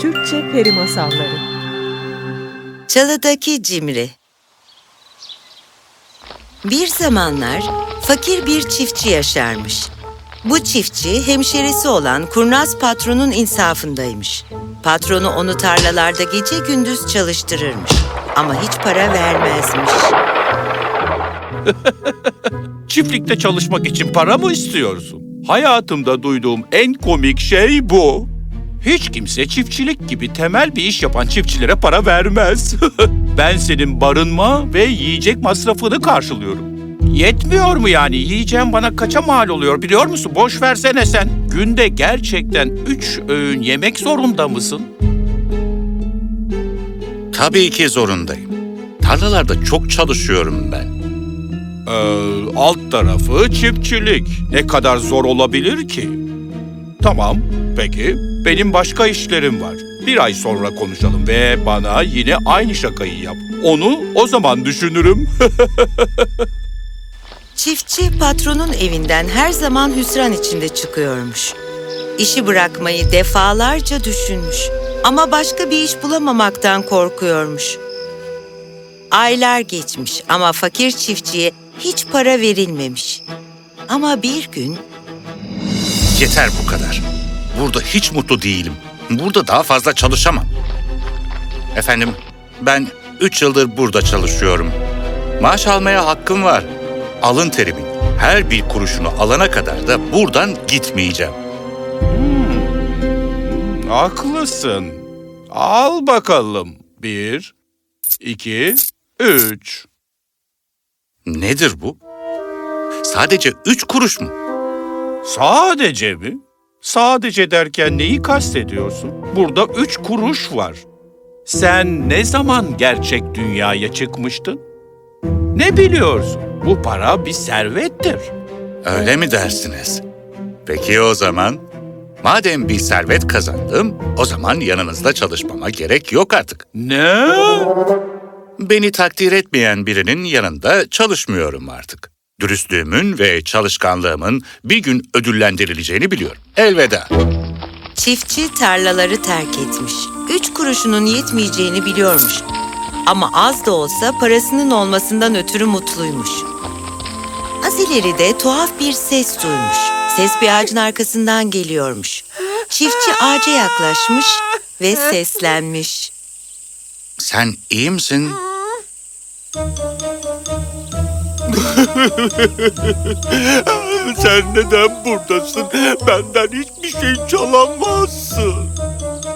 Türkçe Peri Masalları Çalıdaki Cimri Bir zamanlar fakir bir çiftçi yaşarmış. Bu çiftçi hemşerisi olan kurnaz patronun insafındaymış. Patronu onu tarlalarda gece gündüz çalıştırırmış. Ama hiç para vermezmiş. Çiftlikte çalışmak için para mı istiyorsun? Hayatımda duyduğum en komik şey bu. Hiç kimse çiftçilik gibi temel bir iş yapan çiftçilere para vermez. ben senin barınma ve yiyecek masrafını karşılıyorum. Yetmiyor mu yani? Yiyeceğim bana kaça mal oluyor biliyor musun? Boş versene sen. Günde gerçekten üç öğün yemek zorunda mısın? Tabii ki zorundayım. Tarlalarda çok çalışıyorum ben. Ee, alt tarafı çiftçilik. Ne kadar zor olabilir ki? Tamam, peki. Benim başka işlerim var. Bir ay sonra konuşalım ve bana yine aynı şakayı yap. Onu o zaman düşünürüm. Çiftçi patronun evinden her zaman hüsran içinde çıkıyormuş. İşi bırakmayı defalarca düşünmüş ama başka bir iş bulamamaktan korkuyormuş. Aylar geçmiş ama fakir çiftçiye hiç para verilmemiş. Ama bir gün Yeter bu kadar. Burada hiç mutlu değilim. Burada daha fazla çalışamam. Efendim, ben üç yıldır burada çalışıyorum. Maaş almaya hakkım var. Alın terimin her bir kuruşunu alana kadar da buradan gitmeyeceğim. Haklısın. Al bakalım. Bir, iki, üç. Nedir bu? Sadece üç kuruş mu? Sadece mi? Sadece derken neyi kastediyorsun? Burada üç kuruş var. Sen ne zaman gerçek dünyaya çıkmıştın? Ne biliyorsun? Bu para bir servettir. Öyle mi dersiniz? Peki o zaman? Madem bir servet kazandım, o zaman yanınızda çalışmama gerek yok artık. Ne? Beni takdir etmeyen birinin yanında çalışmıyorum artık. Dürüstlüğümün ve çalışkanlığımın bir gün ödüllendirileceğini biliyorum. Elveda. çiftçi tarlaları terk etmiş. Üç kuruşunun yetmeyeceğini biliyormuş. Ama az da olsa parasının olmasından ötürü mutluymuş. Az ileride tuhaf bir ses duymuş. Ses bir ağacın arkasından geliyormuş. Çiftçi ağaca yaklaşmış ve seslenmiş. Sen iyi misin? Sen neden buradasın? Benden hiçbir şey çalamazsın.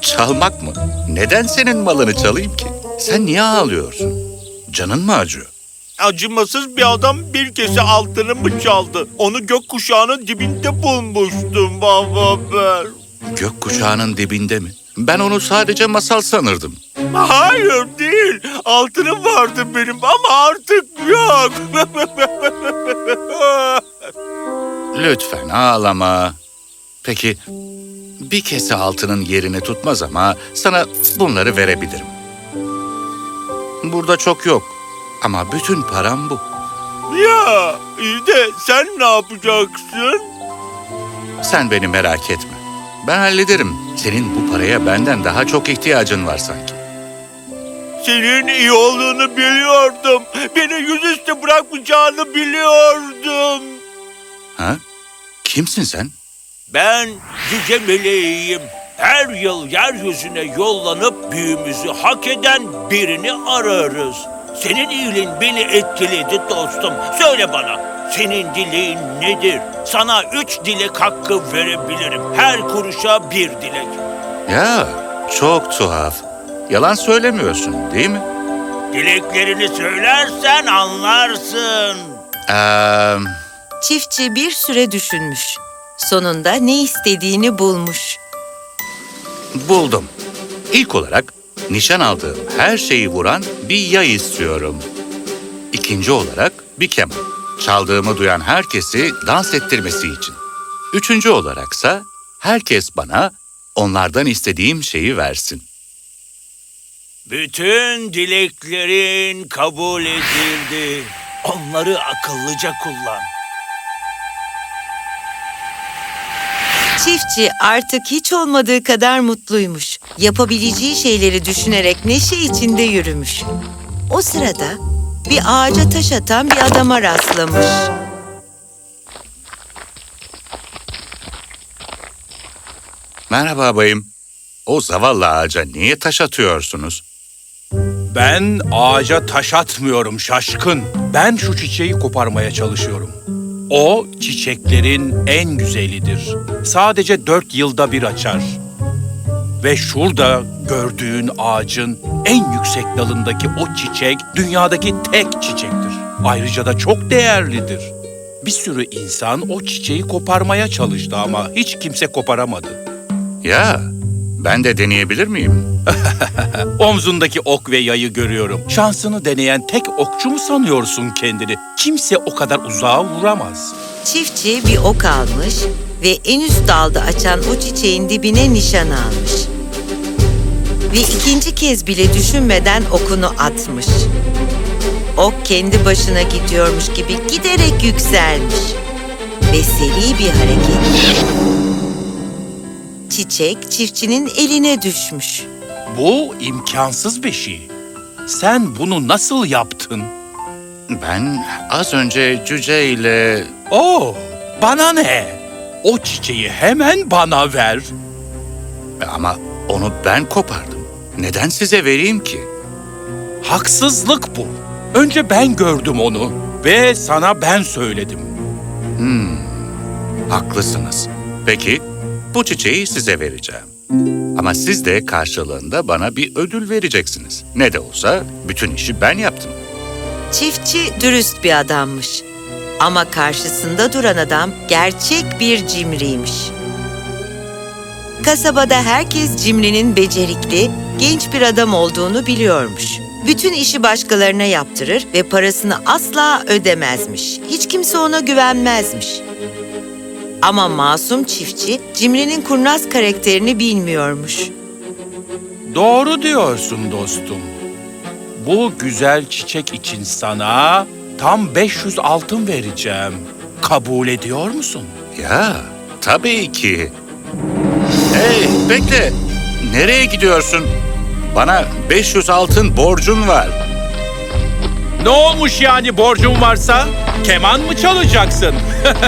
Çalmak mı? Neden senin malını çalayım ki? Sen niye ağlıyorsun? Canın mı acıyor? Acımasız bir adam bir kese altınımı çaldı. Onu gökkuşağının dibinde bulmuştum baba ben. Gökkuşağının dibinde mi? Ben onu sadece masal sanırdım. Hayır değil. Altınım vardı benim ama artık yok. Lütfen ağlama. Peki bir kese altının yerini tutmaz ama sana bunları verebilirim. Burada çok yok ama bütün param bu. ya iyi de sen ne yapacaksın? Sen beni merak etme. Ben hallederim. Senin bu paraya benden daha çok ihtiyacın var sanki. Senin iyi olduğunu biliyordum. Beni yüzüstü bırakmayacağını biliyordum. Ha? Kimsin sen? Ben Yüce Meleğiyim. Her yıl yeryüzüne yollanıp büyümüzü hak eden birini ararız. Senin iyiliğin beni etkiledi dostum. Söyle bana, senin dileğin nedir? Sana üç dilek hakkı verebilirim. Her kuruşa bir dilek. Ya çok tuhaf. Yalan söylemiyorsun değil mi? Dileklerini söylersen anlarsın. Ee, Çiftçi bir süre düşünmüş. Sonunda ne istediğini bulmuş. buldum. İlk olarak nişan aldığım her şeyi vuran bir yay istiyorum. İkinci olarak bir keman. Çaldığımı duyan herkesi dans ettirmesi için. Üçüncü olaraksa herkes bana onlardan istediğim şeyi versin. Bütün dileklerin kabul edildi. Onları akıllıca kullan. Çiftçi artık hiç olmadığı kadar mutluymuş. yapabileceği şeyleri düşünerek neşe içinde yürümüş. O sırada bir ağaca taş atan bir adama rastlamış. Merhaba bayım. O zavallı ağaca niye taş atıyorsunuz? Ben ağaca taş atmıyorum şaşkın. Ben şu çiçeği koparmaya çalışıyorum. O çiçeklerin en güzelidir. Sadece dört yılda bir açar. Ve şurada gördüğün ağacın en yüksek dalındaki o çiçek dünyadaki tek çiçektir. Ayrıca da çok değerlidir. Bir sürü insan o çiçeği koparmaya çalıştı ama hiç kimse koparamadı. Ya, ben de deneyebilir miyim? Omzundaki ok ve yayı görüyorum. Şansını deneyen tek okçu mu sanıyorsun kendini? Kimse o kadar uzağa vuramaz. Çiftçi bir ok almış ve en üst dalda açan o çiçeğin dibine nişan almış. Ve ikinci kez bile düşünmeden okunu atmış. Ok kendi başına gidiyormuş gibi giderek yükselmiş. Ve seri bir hareket. Çiçek çiftçinin eline düşmüş. Bu imkansız bir şey. Sen bunu nasıl yaptın? Ben az önce cüce ile... Oo, bana ne? O çiçeği hemen bana ver. Ama onu ben kopardım. Neden size vereyim ki? Haksızlık bu. Önce ben gördüm onu ve sana ben söyledim. Haklısınız. Peki, bu çiçeği size vereceğim. Ama siz de karşılığında bana bir ödül vereceksiniz. Ne de olsa bütün işi ben yaptım. Çiftçi dürüst bir adammış. Ama karşısında duran adam gerçek bir cimriymiş. Kasabada herkes cimrinin becerikli, genç bir adam olduğunu biliyormuş. Bütün işi başkalarına yaptırır ve parasını asla ödemezmiş. Hiç kimse ona güvenmezmiş. Ama masum çiftçi cimrinin kurnaz karakterini bilmiyormuş. Doğru diyorsun dostum. Bu güzel çiçek için sana tam 500 altın vereceğim. Kabul ediyor musun? Ya, tabii ki. Hey, bekle. Nereye gidiyorsun? Bana 500 altın borcun var. Ne olmuş yani borcum varsa? Keman mı çalacaksın?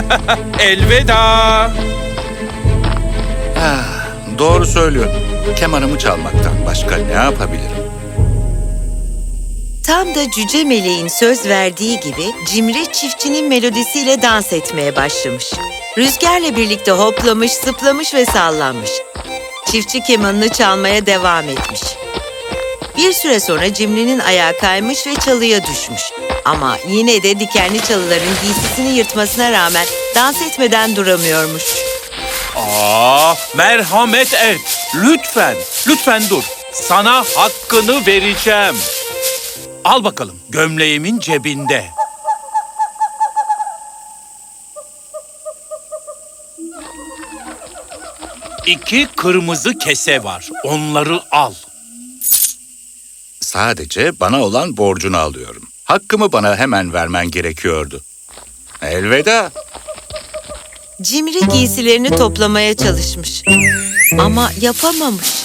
Elveda. Ah, doğru söylüyor. Kemanımı çalmaktan başka ne yapabilirim? Tam da cüce meleğin söz verdiği gibi cimri çiftçinin melodisiyle dans etmeye başlamış. Rüzgarla birlikte hoplamış, zıplamış ve sallanmış. Çiftçi kemanını çalmaya devam etmiş. Bir süre sonra cimrinin ayağı kaymış ve çalıya düşmüş. Ama yine de dikenli çalıların giysisini yırtmasına rağmen dans etmeden duramıyormuş. Aa, merhamet et. Lütfen, lütfen dur. Sana hakkını vereceğim. Al bakalım, gömleğimin cebinde. İki kırmızı kese var. Onları al. Sadece bana olan borcunu alıyorum. Hakkımı bana hemen vermen gerekiyordu. Elveda. Cimri giysilerini toplamaya çalışmış. Ama yapamamış.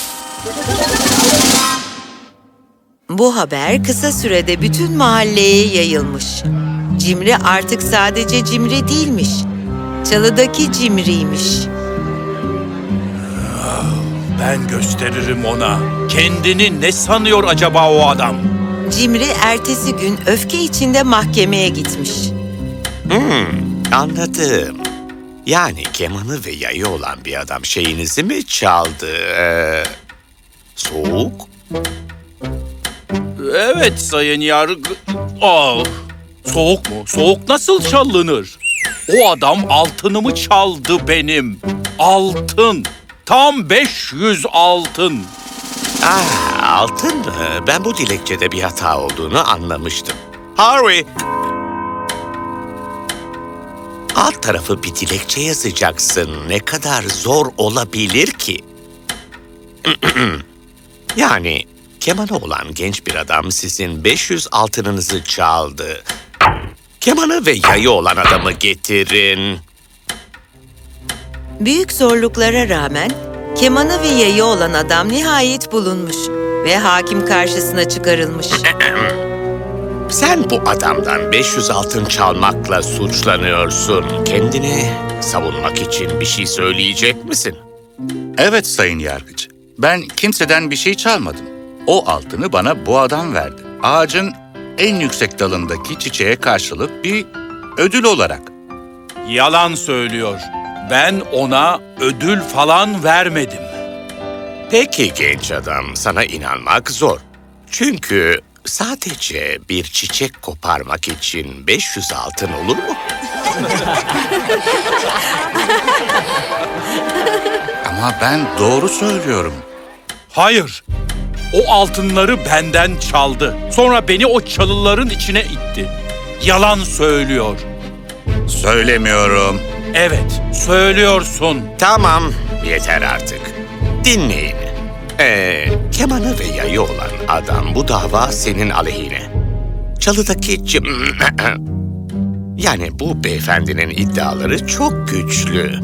Bu haber kısa sürede bütün mahalleye yayılmış. Cimri artık sadece cimri değilmiş. Çalıdaki cimriymiş. Ben gösteririm ona. Kendini ne sanıyor acaba o adam? Cimri ertesi gün öfke içinde mahkemeye gitmiş. Anladım. Yani kemanı ve yayı olan bir adam şeyinizi mi çaldı? Ee, soğuk? Evet sayın yargı... Ah, soğuk mu? Soğuk nasıl çalınır? O adam altınımı çaldı benim. Altın. Tam 500 altın. Ah, altın mı? Ben bu dilekçede bir hata olduğunu anlamıştım. Harvey! Alt tarafı bir dilekçe yazacaksın. Ne kadar zor olabilir ki? yani kemanı olan genç bir adam sizin 500 altınınızı çaldı. Kemanı ve yayı olan adamı getirin. Büyük zorluklara rağmen Kemanı ve yayı olan adam nihayet bulunmuş ve hakim karşısına çıkarılmış. Sen bu adamdan 500 altın çalmakla suçlanıyorsun. Kendini savunmak için bir şey söyleyecek misin? Evet Sayın Yargıç. Ben kimseden bir şey çalmadım. O altını bana bu adam verdi. Ağacın en yüksek dalındaki çiçeğe karşılık bir ödül olarak. Yalan söylüyor. Ben ona ödül falan vermedim. Peki genç adam, sana inanmak zor. Çünkü sadece bir çiçek koparmak için 500 altın olur mu? Ama ben doğru söylüyorum. Hayır. O altınları benden çaldı. Sonra beni o çalıların içine itti. Yalan söylüyor. Söylemiyorum. Evet, söylüyorsun. Tamam, yeter artık. Dinleyin. Ee, kemanı ve yayı olan adam bu dava senin aleyhine. Çalıdaki cim... yani bu beyefendinin iddiaları çok güçlü.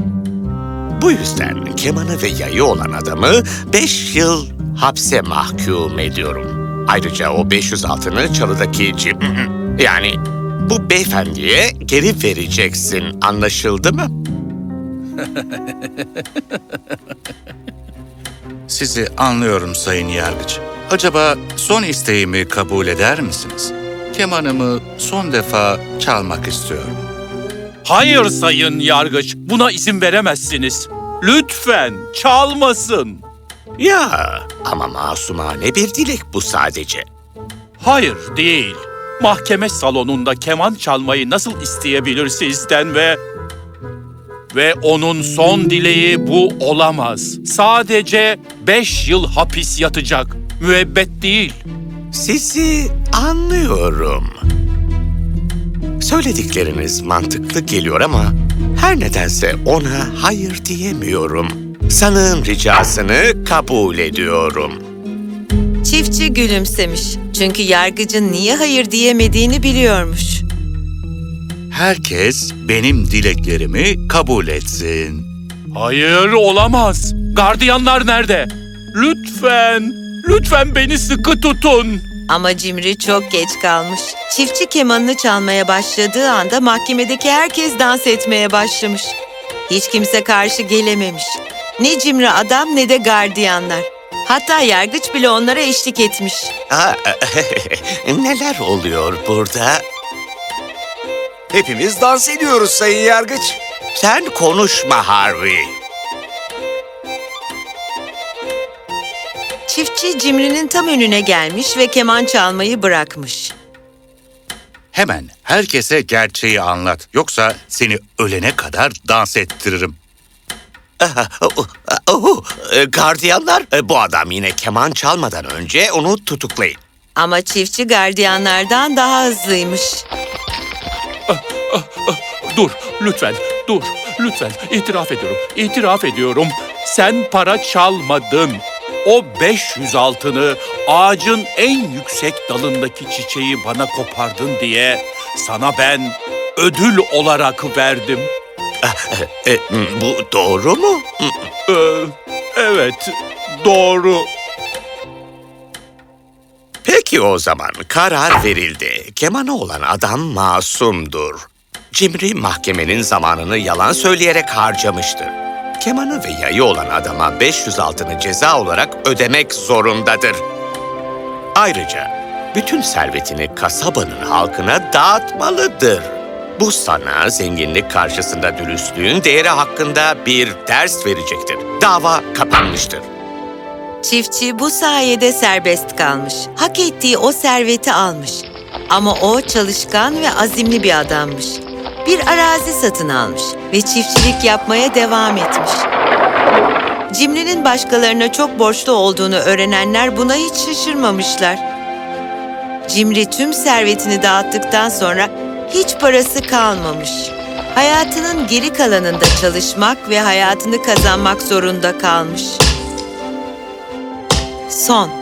Bu yüzden kemanı ve yayı olan adamı beş yıl hapse mahkum ediyorum. Ayrıca o 500 altını çalıdaki cim... yani bu beyefendiye geri vereceksin. Anlaşıldı mı? Sizi anlıyorum Sayın Yargıç. Acaba son isteğimi kabul eder misiniz? Kemanımı son defa çalmak istiyorum. Hayır sayın yargıç, buna izin veremezsiniz. Lütfen çalmasın. Ya ama masumane bir dilek bu sadece. Hayır değil. Mahkeme salonunda keman çalmayı nasıl isteyebilir sizden ve... Ve onun son dileği bu olamaz. Sadece beş yıl hapis yatacak. Müebbet değil. Sizi anlıyorum. Söyledikleriniz mantıklı geliyor ama her nedense ona hayır diyemiyorum. Sanığın ricasını kabul ediyorum. Çiftçi gülümsemiş. Çünkü yargıcın niye hayır diyemediğini biliyormuş. Herkes benim dileklerimi kabul etsin. Hayır olamaz. Gardiyanlar nerede? Lütfen, lütfen beni sıkı tutun. Ama Cimri çok geç kalmış. Çiftçi kemanını çalmaya başladığı anda mahkemedeki herkes dans etmeye başlamış. Hiç kimse karşı gelememiş. Ne Cimri adam ne de gardiyanlar. Hatta yargıç bile onlara eşlik etmiş. Aa, neler oluyor burada? Hepimiz dans ediyoruz Sayın Yargıç. Sen konuşma Harvey. Çiftçi Cimri'nin tam önüne gelmiş ve keman çalmayı bırakmış. Hemen herkese gerçeği anlat. Yoksa seni ölene kadar dans ettiririm. Oh, e, gardiyanlar, e, bu adam yine keman çalmadan önce onu tutuklayın. Ama çiftçi gardiyanlardan daha hızlıymış. Dur, lütfen, dur, lütfen. İtiraf ediyorum, itiraf ediyorum. Sen para çalmadın. O 500 altını ağacın en yüksek dalındaki çiçeği bana kopardın diye sana ben ödül olarak verdim. E, bu doğru mu? Ee, evet, doğru. Peki o zaman karar verildi. Kemanı olan adam masumdur. Cimri mahkemenin zamanını yalan söyleyerek harcamıştır. Kemanı ve yayı olan adama 500 altını ceza olarak ödemek zorundadır. Ayrıca bütün servetini kasabanın halkına dağıtmalıdır. Bu sana zenginlik karşısında dürüstlüğün değeri hakkında bir ders verecektir. Dava kapanmıştır. Çiftçi bu sayede serbest kalmış. Hak ettiği o serveti almış. Ama o çalışkan ve azimli bir adammış. Bir arazi satın almış ve çiftçilik yapmaya devam etmiş. Cimri'nin başkalarına çok borçlu olduğunu öğrenenler buna hiç şaşırmamışlar. Cimri tüm servetini dağıttıktan sonra hiç parası kalmamış. Hayatının geri kalanında çalışmak ve hayatını kazanmak zorunda kalmış. Son